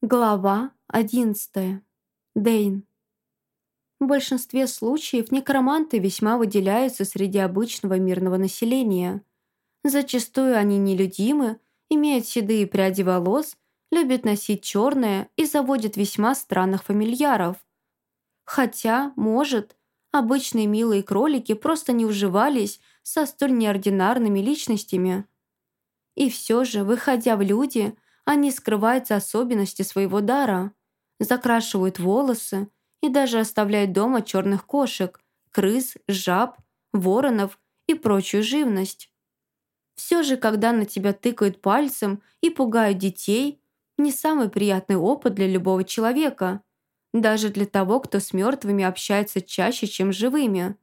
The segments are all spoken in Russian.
Глава 11. Дейн. В большинстве случаев некроманты весьма выделяются среди обычного мирного населения. Зачастую они нелюдимы, имеют седые пряди волос, любят носить черное и заводят весьма странных фамильяров. Хотя, может, обычные милые кролики просто не уживались со столь неординарными личностями. И все же, выходя в люди – они скрывают особенности своего дара, закрашивают волосы и даже оставляют дома черных кошек, крыс, жаб, воронов и прочую живность. Все же, когда на тебя тыкают пальцем и пугают детей, не самый приятный опыт для любого человека, даже для того, кто с мертвыми общается чаще, чем живыми.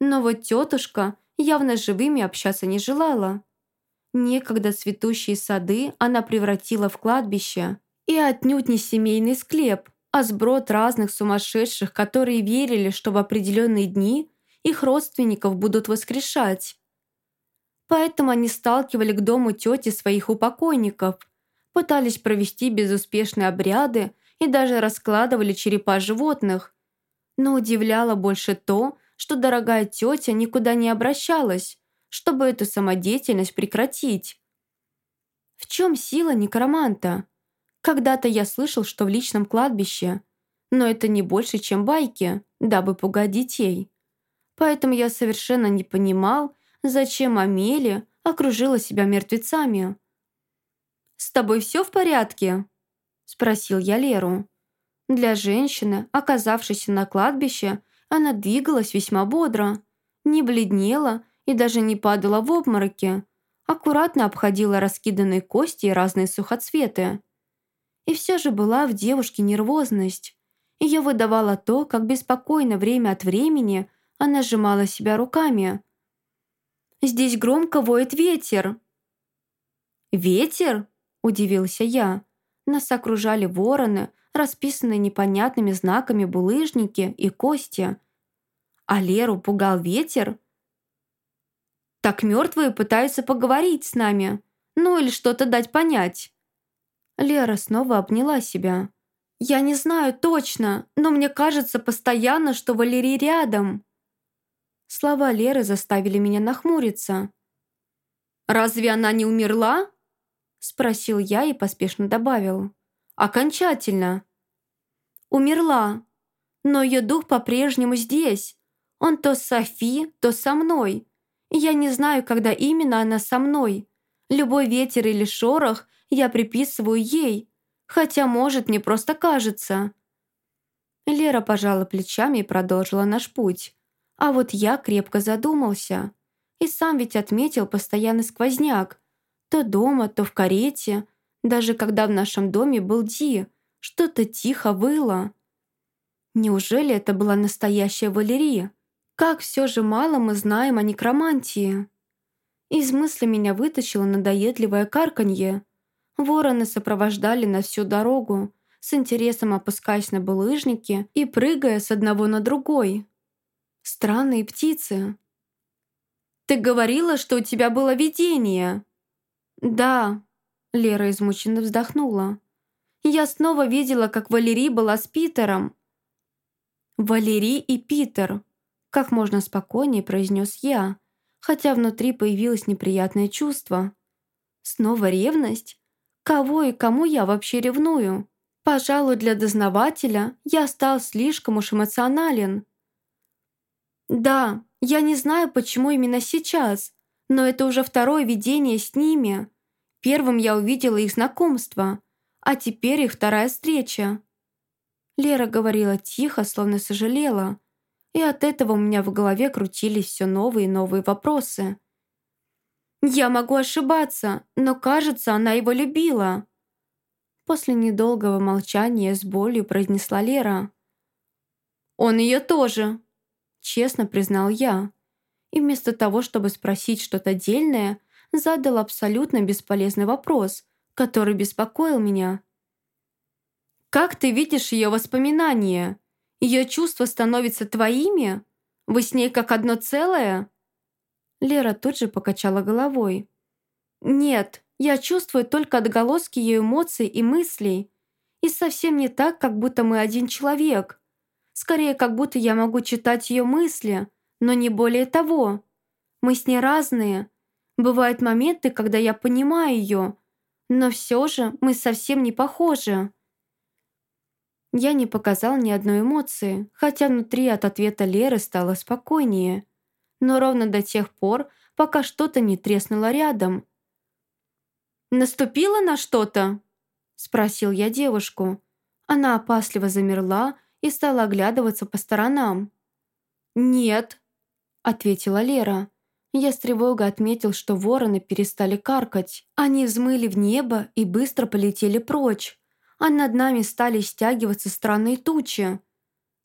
Но вот тетушка явно с живыми общаться не желала. Некогда цветущие сады она превратила в кладбище. И отнюдь не семейный склеп, а сброд разных сумасшедших, которые верили, что в определенные дни их родственников будут воскрешать. Поэтому они сталкивали к дому тети своих упокойников, пытались провести безуспешные обряды и даже раскладывали черепа животных. Но удивляло больше то, что дорогая тетя никуда не обращалась, чтобы эту самодеятельность прекратить. В чем сила некроманта? Когда-то я слышал, что в личном кладбище, но это не больше, чем байки, дабы пугать детей. Поэтому я совершенно не понимал, зачем Амели окружила себя мертвецами. «С тобой все в порядке?» – спросил я Леру. Для женщины, оказавшейся на кладбище, она двигалась весьма бодро, не бледнела и даже не падала в обмороки, аккуратно обходила раскиданные кости и разные сухоцветы. И все же была в девушке нервозность. Ее выдавало то, как беспокойно время от времени она сжимала себя руками. «Здесь громко воет ветер». «Ветер?» – удивился я. Нас окружали вороны, расписанные непонятными знаками булыжники и кости. А Леру пугал ветер – так мертвые пытаются поговорить с нами. Ну или что-то дать понять». Лера снова обняла себя. «Я не знаю точно, но мне кажется постоянно, что Валерий рядом». Слова Леры заставили меня нахмуриться. «Разве она не умерла?» Спросил я и поспешно добавил. «Окончательно». «Умерла, но ее дух по-прежнему здесь. Он то с Софи, то со мной. Я не знаю, когда именно она со мной. Любой ветер или шорох я приписываю ей, хотя, может, мне просто кажется». Лера пожала плечами и продолжила наш путь. А вот я крепко задумался. И сам ведь отметил постоянный сквозняк. То дома, то в карете. Даже когда в нашем доме был Ди, что-то тихо выло. Неужели это была настоящая Валерия? Как все же мало мы знаем о некромантии. Из мысли меня вытащило надоедливое карканье. Вороны сопровождали нас всю дорогу, с интересом опускаясь на булыжники и прыгая с одного на другой. Странные птицы. «Ты говорила, что у тебя было видение?» «Да», — Лера измученно вздохнула. «Я снова видела, как Валерий была с Питером». «Валерий и Питер. Как можно спокойнее произнес я, хотя внутри появилось неприятное чувство. Снова ревность? Кого и кому я вообще ревную? Пожалуй, для дознавателя я стал слишком уж эмоционален. Да, я не знаю, почему именно сейчас, но это уже второе видение с ними. Первым я увидела их знакомство, а теперь их вторая встреча. Лера говорила тихо, словно сожалела, и от этого у меня в голове крутились все новые и новые вопросы. «Я могу ошибаться, но, кажется, она его любила». После недолгого молчания с болью произнесла Лера. «Он ее тоже», — честно признал я. И вместо того, чтобы спросить что-то дельное, задал абсолютно бесполезный вопрос, который беспокоил меня. «Как ты видишь ее воспоминания?» Ее чувства становятся твоими? Вы с ней как одно целое?» Лера тут же покачала головой. «Нет, я чувствую только отголоски ее эмоций и мыслей. И совсем не так, как будто мы один человек. Скорее, как будто я могу читать ее мысли, но не более того. Мы с ней разные. Бывают моменты, когда я понимаю ее, но все же мы совсем не похожи. Я не показал ни одной эмоции, хотя внутри от ответа Леры стало спокойнее. Но ровно до тех пор, пока что-то не треснуло рядом. «Наступила на что-то?» – спросил я девушку. Она опасливо замерла и стала оглядываться по сторонам. «Нет», – ответила Лера. Я с тревогой отметил, что вороны перестали каркать. Они взмыли в небо и быстро полетели прочь, а над нами стали стягиваться странные тучи.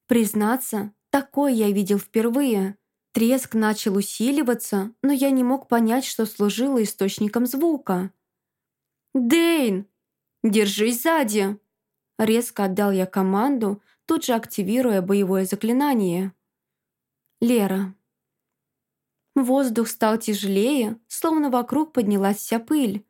Признаться, такое я видел впервые. Треск начал усиливаться, но я не мог понять, что служило источником звука. «Дейн! Держись сзади!» Резко отдал я команду, тут же активируя боевое заклинание. Лера. Воздух стал тяжелее, словно вокруг поднялась вся пыль.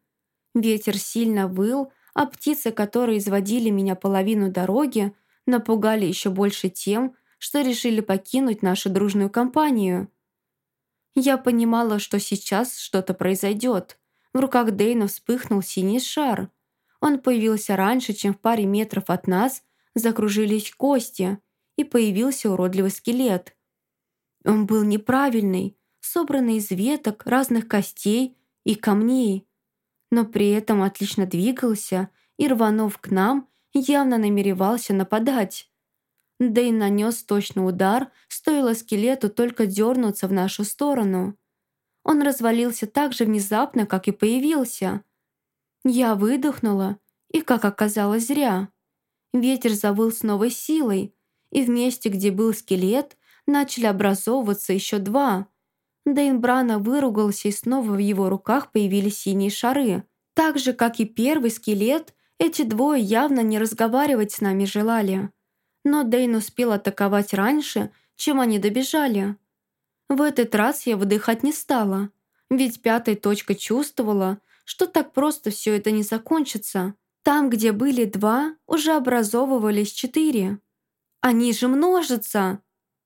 Ветер сильно выл, а птицы, которые изводили меня половину дороги, напугали еще больше тем, что решили покинуть нашу дружную компанию. Я понимала, что сейчас что-то произойдет. В руках Дейна вспыхнул синий шар. Он появился раньше, чем в паре метров от нас закружились кости, и появился уродливый скелет. Он был неправильный, собранный из веток, разных костей и камней, но при этом отлично двигался и, рванув к нам, явно намеревался нападать. Дэйн нанес точный удар, стоило скелету только дернуться в нашу сторону. Он развалился так же внезапно, как и появился. Я выдохнула, и, как оказалось, зря. Ветер завыл с новой силой, и в месте, где был скелет, начали образовываться еще два. Дэйн Брана выругался, и снова в его руках появились синие шары. Так же, как и первый скелет, эти двое явно не разговаривать с нами желали. Но Дэйн успел атаковать раньше, чем они добежали. В этот раз я выдыхать не стала, ведь пятая точка чувствовала, что так просто все это не закончится. Там, где были два, уже образовывались четыре. «Они же множатся!»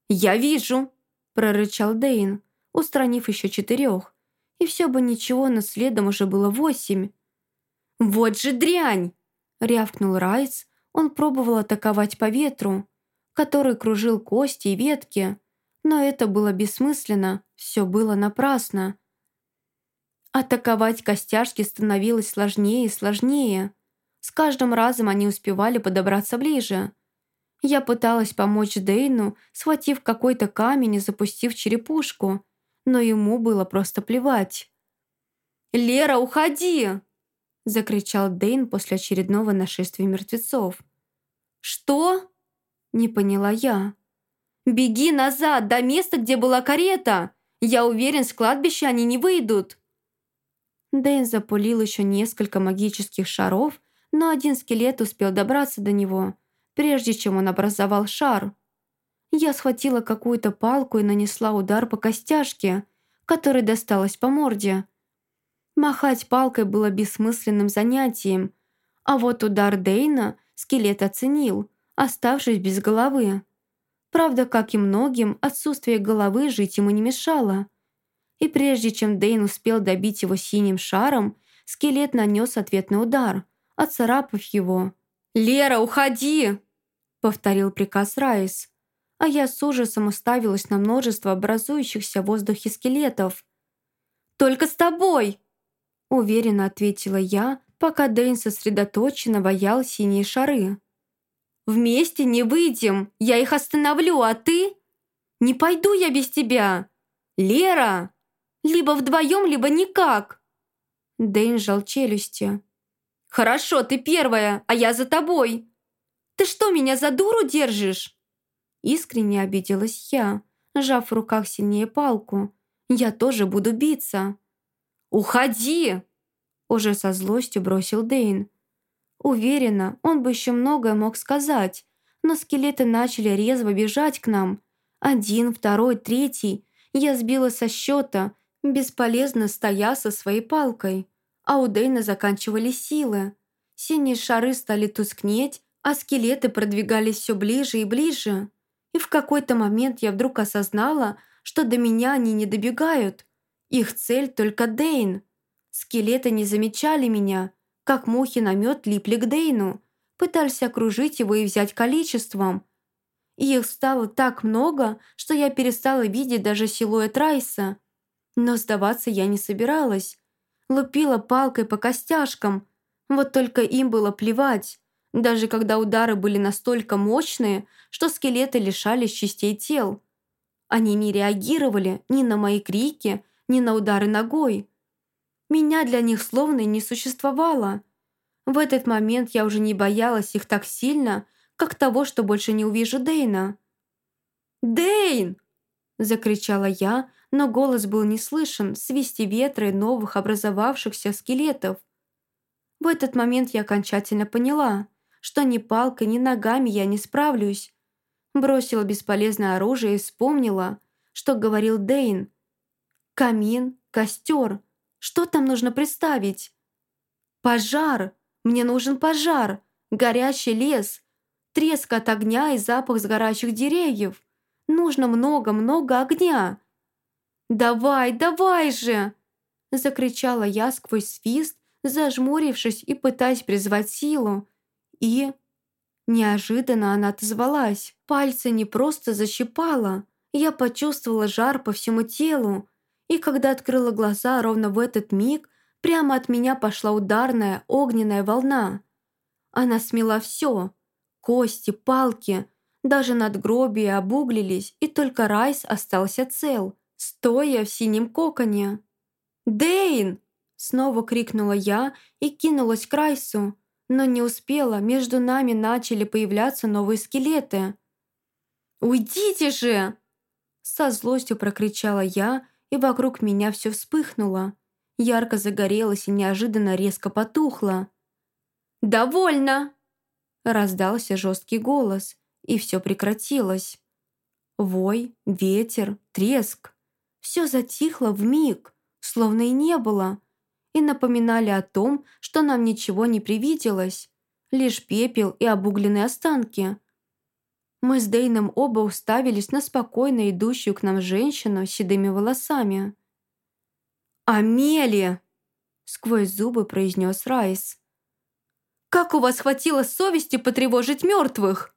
«Я вижу!» – прорычал Дэйн, устранив еще четырех. И все бы ничего, но следом уже было восемь. «Вот же дрянь!» – рявкнул Райс. Он пробовал атаковать по ветру, который кружил кости и ветки, но это было бессмысленно, все было напрасно. Атаковать костяшки становилось сложнее и сложнее. С каждым разом они успевали подобраться ближе. Я пыталась помочь Дейну, схватив какой-то камень и запустив черепушку, но ему было просто плевать. «Лера, уходи!» — закричал Дейн после очередного нашествия мертвецов. «Что?» — не поняла я. «Беги назад, до места, где была карета! Я уверен, с кладбища они не выйдут!» Дэйн запулил еще несколько магических шаров, но один скелет успел добраться до него, прежде чем он образовал шар. Я схватила какую-то палку и нанесла удар по костяшке, которой досталась по морде. Махать палкой было бессмысленным занятием, а вот удар Дейна скелет оценил, оставшись без головы. Правда, как и многим, отсутствие головы жить ему не мешало. И прежде чем Дейн успел добить его синим шаром, скелет нанес ответный удар, отцарапав его. «Лера, уходи!» — повторил приказ Райс. А я с ужасом уставилась на множество образующихся в воздухе скелетов. «Только с тобой!» Уверенно ответила я, пока Дэйн сосредоточенно ваял синие шары. «Вместе не выйдем! Я их остановлю, а ты...» «Не пойду я без тебя! Лера! Либо вдвоем, либо никак!» Дэйн сжал челюсти. «Хорошо, ты первая, а я за тобой! Ты что, меня за дуру держишь?» Искренне обиделась я, сжав в руках сильнее палку. «Я тоже буду биться!» «Уходи!» Уже со злостью бросил Дейн. Уверена, он бы еще многое мог сказать, но скелеты начали резво бежать к нам. Один, второй, третий. Я сбила со счета, бесполезно стоя со своей палкой. А у Дейна заканчивались силы. Синие шары стали тускнеть, а скелеты продвигались все ближе и ближе. И в какой-то момент я вдруг осознала, что до меня они не добегают. Их цель только Дейн. Скелеты не замечали меня, как мухи на мед липли к Дейну, пытались окружить его и взять количеством. И их стало так много, что я перестала видеть даже силуэт Райса. Но сдаваться я не собиралась. Лупила палкой по костяшкам. Вот только им было плевать даже когда удары были настолько мощные, что скелеты лишались частей тел. Они не реагировали ни на мои крики, ни на удары ногой. Меня для них словно не существовало. В этот момент я уже не боялась их так сильно, как того, что больше не увижу Дейна. «Дейн!» – закричала я, но голос был не слышен в свисте ветра и новых образовавшихся скелетов. В этот момент я окончательно поняла – что ни палкой, ни ногами я не справлюсь. Бросила бесполезное оружие и вспомнила, что говорил Дейн. Камин, костер. Что там нужно представить? Пожар. Мне нужен пожар. Горящий лес. Треск от огня и запах сгорающих деревьев. Нужно много-много огня. «Давай, давай же!» Закричала я сквозь свист, зажмурившись и пытаясь призвать силу. И... Неожиданно она отозвалась. Пальцы не просто защипала. Я почувствовала жар по всему телу. И когда открыла глаза ровно в этот миг, прямо от меня пошла ударная огненная волна. Она смела все. Кости, палки. Даже надгробия обуглились, и только Райс остался цел, стоя в синем коконе. «Дейн!» Снова крикнула я и кинулась к Райсу. Но не успела, между нами начали появляться новые скелеты. «Уйдите же!» Со злостью прокричала я, и вокруг меня все вспыхнуло. Ярко загорелось и неожиданно резко потухло. «Довольно!» Раздался жесткий голос, и все прекратилось. Вой, ветер, треск. Все затихло в миг, словно и не было и напоминали о том, что нам ничего не привиделось, лишь пепел и обугленные останки. Мы с Дейном оба уставились на спокойно идущую к нам женщину с седыми волосами. «Амелия!» — сквозь зубы произнес Райс. «Как у вас хватило совести потревожить мертвых?»